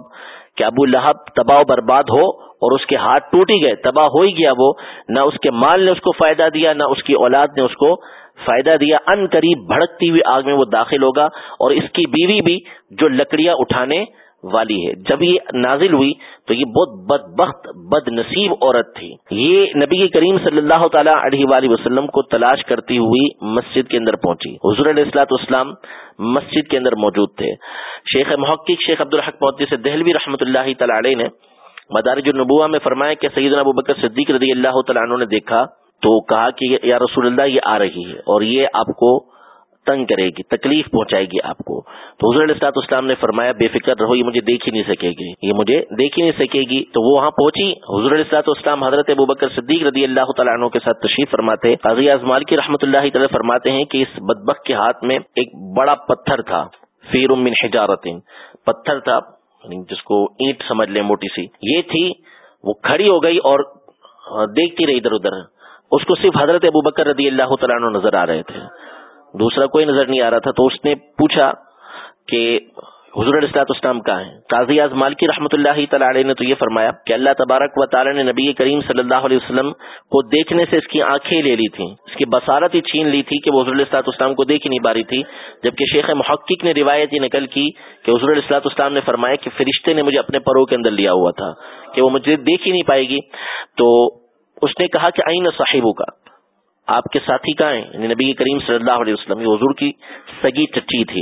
Speaker 1: کہ ابو لہب تباہ و برباد ہو اور اس کے ہاتھ ٹوٹ ہی گئے، تباہ ہو ہی گیا وہ، نہ اس کے مال نے اس کو فائدہ دیا، نہ اس کی اولاد نے اس کو فائدہ دیا۔ ان قریب بھڑکتی ہوئی آگ میں وہ داخل ہوگا اور اس کی بیوی بھی جو لکڑیاں اٹھانے والی ہے۔ جب یہ نازل ہوئی تو یہ بہت بد بخت بد نصیب عورت تھی۔ یہ نبی کریم صلی اللہ تعالیٰ علیہ وآلہ وسلم کو تلاش کرتی ہوئی مسجد کے اندر پہنچی۔ حضور علیہ السلاط اسلام مسجد کے اندر موجود تھے۔ شیخ محقق شیخ عبد الحق سے دہلوی رحمۃ اللہ تعالی نے مدارج النبوہ میں فرمایا کہ سیدنا ابو بکر صدیق رضی اللہ تعالیٰ عنہ نے دیکھا تو کہا کہ یا رسول اللہ یہ آ رہی ہے اور یہ آپ کو تنگ کرے گی، تکلیف پہنچائے گی آپ کو۔ تو حضور علیہ اسلام نے فرمایا، بے فکر رہو، یہ مجھے دیکھ ہی نہیں سکے گی۔ یہ مجھے دیکھ ہی نہیں سکے گی۔ تو وہ وہاں پہنچی۔ حضور علیہ السلاط اسلام حضرت ابو بکر صدیق رضی اللہ تعالیٰ عنہ کے ساتھ تشریف فرماتے قاضی اعظمال کی رحمۃ اللہ تعالیٰ فرماتے ہیں کہ اس بدبخ کے ہاتھ میں ایک بڑا پتھر تھا فیر من حجارت پتھر تھا یعنی جس کو اینٹ سمجھ لیں موٹی سی۔ یہ تھی، وہ کھڑی ہو گئی اور دیکھتی رہی ادھر ادھر۔ اس کو صرف حضرت ابو بکر رضی اللہ تعالیٰ عنہ نظر آ رہے تھے۔ دوسرا کوئی نظر نہیں آ رہا تھا تو اس نے پوچھا کہ حضور السلاط اسلام کا ہے قاضی اعظم مالکی رحمۃ اللہ تعالی نے تو یہ فرمایا کہ اللہ تبارک و تعالی نے نبی کریم صلی اللہ علیہ وسلم کو دیکھنے سے اس کی آنکھیں لے لی تھیں۔ اس کی بصارت ہی چھین لی تھی کہ وہ حضور السلاط اسلام کو دیکھ ہی نہیں پا رہی تھی، جبکہ شیخ محقق نے روایت یہ نقل کی کہ حضور السلاط اسلام نے فرمایا کہ فرشتے نے مجھے اپنے پرو کے اندر لیا ہوا تھا کہ وہ مجھے دیکھ ہی نہیں پائے گی۔ تو اس نے کہا کہ آئین صاحبوں کا آپ کے ساتھی کہاں ہیں یعنی نبی کریم صلی اللہ علیہ وسلم، یہ حضور کی سگی چچی تھی۔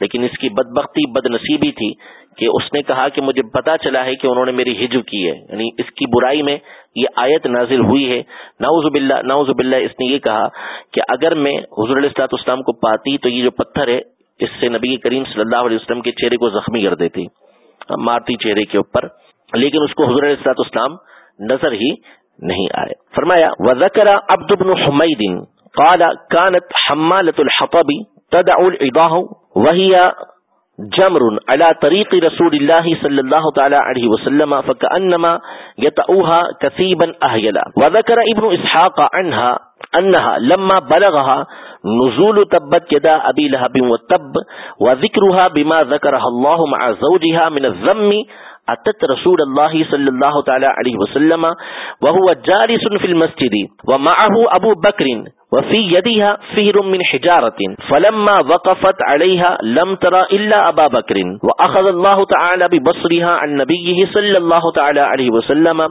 Speaker 1: لیکن اس کی بدبختی بد نصیبی تھی کہ اس نے کہا کہ مجھے پتا چلا ہے کہ انہوں نے میری ہجو کی ہے۔ یعنی اس کی برائی میں یہ آیت نازل ہوئی ہے۔ ناؤز باللہ ناؤز باللہ، اس نے یہ کہا کہ اگر میں حضور علیہ السلاط اسلام کو پاتی تو یہ جو پتھر ہے، اس سے نبی کریم صلی اللہ علیہ وسلم کے چہرے کو زخمی کر دیتی مارتی چہرے کے اوپر۔ لیکن اس کو حضور علیہ السلاط اسلام نظر ہی نہیں آئے۔ فرمایا وذکر عبد بن حمید قال، كانت حمالة الحطب تدعو العضاه وهي جمر على طريق رسول الله صلى الله تعالى عليه وسلم، فكأنما يتأوها كثيبا أهيلا۔ وذكر ابن إسحاق عنها، أنها لما بلغها نزول تبت يدا أبي لهب والتب، وذكرها بما ذكرها الله مع زوجها من الذم اتت رسول اللہ صلی اللہ تعالی علیہ وسلم وهو جالس في المسجد ومعه ابو بکر وفي يدها فهر من حجارة فلما وقفت عليها لم ترى الا ابا بكر واخذ الله تعالى ببصرها عن نبيه صلى الله تعالى عليه وسلم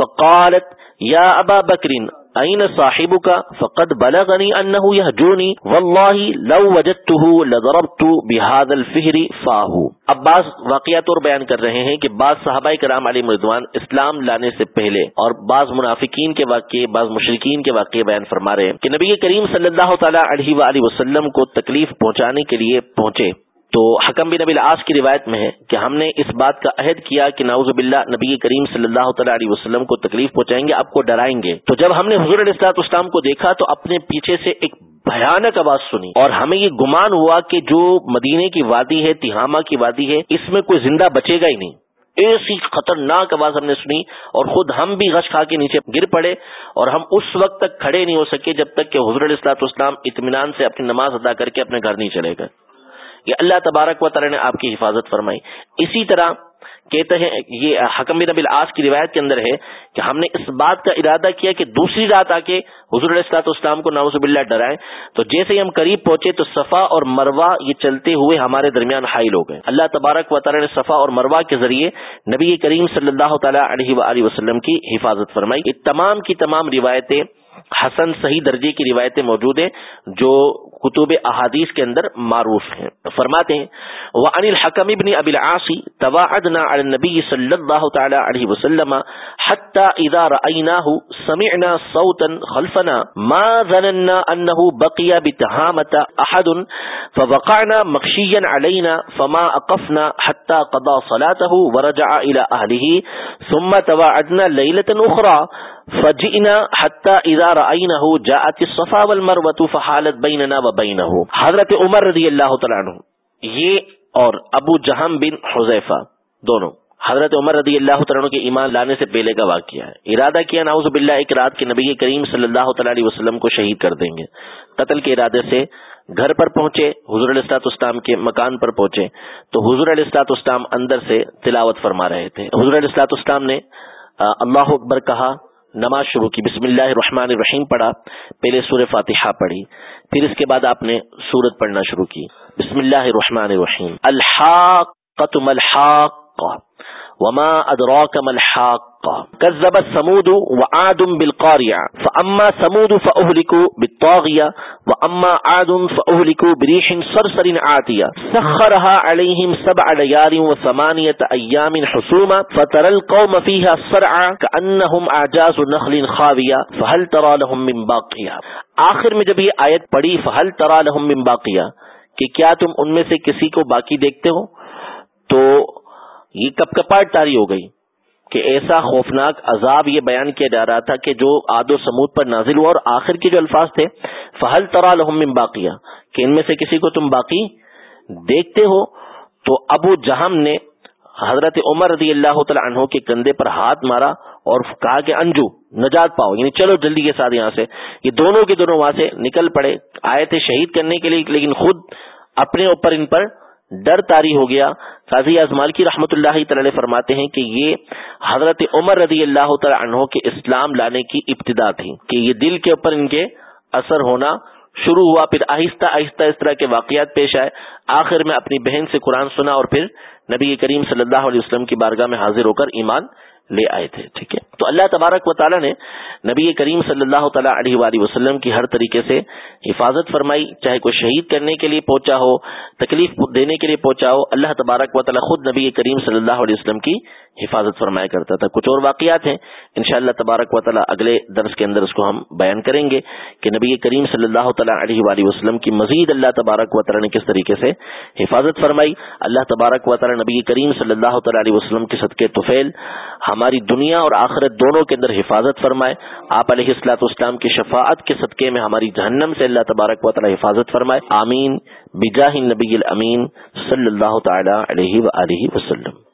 Speaker 1: فقالت يا ابا بكر این صاحب کا فقط بلغنی انه يهجوني والله لو وجدته لضربت بهذا الفهر فاه۔ اب بعض واقعات اور بیان کر رہے ہیں کہ بعض صحابہ کرام علی مردوان اسلام لانے سے پہلے اور بعض منافقین کے واقعے، بعض مشرقین کے واقعے بیان فرما رہے ہیں کہ نبی کریم صلی اللہ تعالی علیہ وآلہ وسلم کو تکلیف پہنچانے کے لیے پہنچے۔ تو حکم بن نبی العاص کی روایت میں ہے کہ ہم نے اس بات کا عہد کیا کہ ناؤز باللہ نبی کریم صلی اللہ تعالی علیہ وسلم کو تکلیف پہنچائیں گے، آپ کو ڈرائیں گے۔ تو جب ہم نے حضور علیہ السلاط اسلام کو دیکھا تو اپنے پیچھے سے ایک بھیانک آواز سنی اور ہمیں یہ گمان ہوا کہ جو مدینے کی وادی ہے، تہامہ کی وادی ہے، اس میں کوئی زندہ بچے گا ہی نہیں۔ ایسی خطرناک آواز ہم نے سنی اور خود ہم بھی غش کھا کے نیچے گر پڑے اور ہم اس وقت تک کھڑے نہیں ہو سکے جب تک کہ حضور علیہ اسلام اطمینان سے اپنی نماز ادا کر کے اپنے گھر نہیں چلے گئے۔ یہ اللہ تبارک و تعالی نے آپ کی حفاظت فرمائی۔ اسی طرح کہتے ہیں، یہ حکم بن نبی آس کی روایت کے اندر ہے کہ ہم نے اس بات کا ارادہ کیا کہ دوسری رات آ کے حضور علیہ السلاط اسلام کو نوز باللہ ڈرائیں۔ تو جیسے ہی ہم قریب پہنچے تو صفا اور مروا یہ چلتے ہوئے ہمارے درمیان حائل ہو گئے۔ اللہ تبارک و تعالی نے صفا اور مروا کے ذریعے نبی کریم صلی اللہ تعالیٰ علیہ و وسلم کی حفاظت فرمائی۔ یہ تمام کی تمام روایتیں حسن صحیح درجے کی روایتیں موجود ہیں جو کتب احادیث کے اندر معروف ہیں۔ فرماتے ہیں، وعن الحکم ابن ابی العاصی تواعدنا علی النبی صلی اللہ تعالی علیہ وسلم حتى اذا رأيناه سمعنا صوتا خلفنا ما ظننا انه بقي بتهامة احد فوقعنا مخشيا علينا فما اقفنا حتى قضى صلاته ورجع الى اهله ثم تواعدنا ليلة اخرى فجئنا حتى اذا رأينه جاءت الصفا والمروة فحالت بيننا وبينه. حضرت عمر رضی اللہ تعالی عنہ، یہ اور ابو جہم بن حذیفہ دونوں، حضرت عمر رضی اللہ تعالیٰ کے ایمان لانے سے پہلے کا واقعہ ہے۔ ارادہ کیا ناؤز باللہ، ایک رات کے نبی کریم صلی اللہ تعالی علیہ وسلم کو شہید کر دیں گے۔ قتل کے ارادے سے گھر پر پہنچے، حضور علیہ السلاط اسلام کے مکان پر پہنچے، تو حضور علیہ السلاط اسلام اندر سے تلاوت فرما رہے تھے۔ حضور علیہ السلاط اسلام نے اللہ اکبر کہا نماز شروع کی۔ بسم اللہ الرحمن الرحیم پڑھا۔ پہلے سورہ فاتحہ پڑھی۔ پھر اس کے بعد آپ نے سورت پڑھنا شروع کی۔ بسم اللہ الرحمن الرحیم۔ الحاق قتم الحاق۔ وما أدراك ما الحاقة كذبت ثمود وعاد بالقارعة. فأما ثمود فأهلكوا بالطاغية. وأما عاد فأهلكوا بريح صرصر عاتية. سخرها عليهم سبع ليال وثمانية أيام حسوما. فترى القوم فيها صرعا كأنهم أعجاز نخل خاوية. فهل ترى لهم من باقية؟ آخر میں جب یہ آیت پڑھی فہل ترا لهم من باقیہ کہ کیا تم ان میں سے کسی کو باقی دیکھتے ہو؟ تو یہ کپ کپاٹ تاری ہو گئی کہ ایسا خوفناک عذاب یہ بیان کیا جا رہا تھا کہ جو آد و سمود پر نازل ہوا اور آخر کے جو الفاظ تھے فہل ترا لحم باقیہ کہ ان میں سے کسی کو تم باقی دیکھتے ہو، تو ابو جہم نے حضرت عمر رضی اللہ تعالی عنہ کے کندھے پر ہاتھ مارا اور کہا کہ انجو، نجات پاؤ یعنی چلو جلدی کے ساتھ یہاں سے۔ یہ دونوں کے دونوں وہاں سے نکل پڑے آئے تھے شہید کرنے کے لیے، لیکن خود اپنے اوپر ان پر ڈر تاری ہو گیا۔ قاضی ازمال کی رحمت اللہ تعالی فرماتے ہیں کہ یہ حضرت عمر رضی اللہ تعالی عنہ کے اسلام لانے کی ابتدا تھی کہ یہ دل کے اوپر ان کے اثر ہونا شروع ہوا، پھر آہستہ آہستہ اس طرح کے واقعات پیش آئے۔ آخر میں اپنی بہن سے قرآن سنا اور پھر نبی کریم صلی اللہ علیہ وسلم کی بارگاہ میں حاضر ہو کر ایمان لے آئے تھے، ٹھیک ہے؟ تو اللہ تبارک و تعالیٰ نے نبی کریم صلی اللہ تعالیٰ علیہ وآلہ وسلم کی ہر طریقے سے حفاظت فرمائی، چاہے کوئی شہید کرنے کے لیے پہنچا ہو، تکلیف دینے کے لیے پہنچا ہو، اللہ تبارک و تعالیٰ خود نبی کریم صلی اللہ علیہ وسلم کی حفاظت فرمایا کرتا تھا۔ کچھ اور واقعات ہیں۔ ان شاء اللہ تبارک و تعالیٰ اگلے درس کے اندر اس کو ہم بیان کریں گے کہ نبی کریم صلی اللہ تعالیٰ علیہ وآلہ وسلم کی مزید اللہ تبارک و تعالیٰ نے کس طریقے سے حفاظت فرمائی۔ اللہ تبارک و تعالیٰ نبی کریم صلی اللہ تعالیٰ علیہ وسلم کے صدقے توفیل، ہماری دنیا اور آخرت دونوں کے اندر حفاظت فرمائے۔ آپ علیہ السلاط اسلام کی شفاعت کے صدقے میں ہماری جہنم سے اللہ تبارک و تعالیٰ حفاظت فرمائے۔ آمین۔ بجاہ نبی الامین صلی اللہ تعالیٰ علیہ وآلہ وسلم۔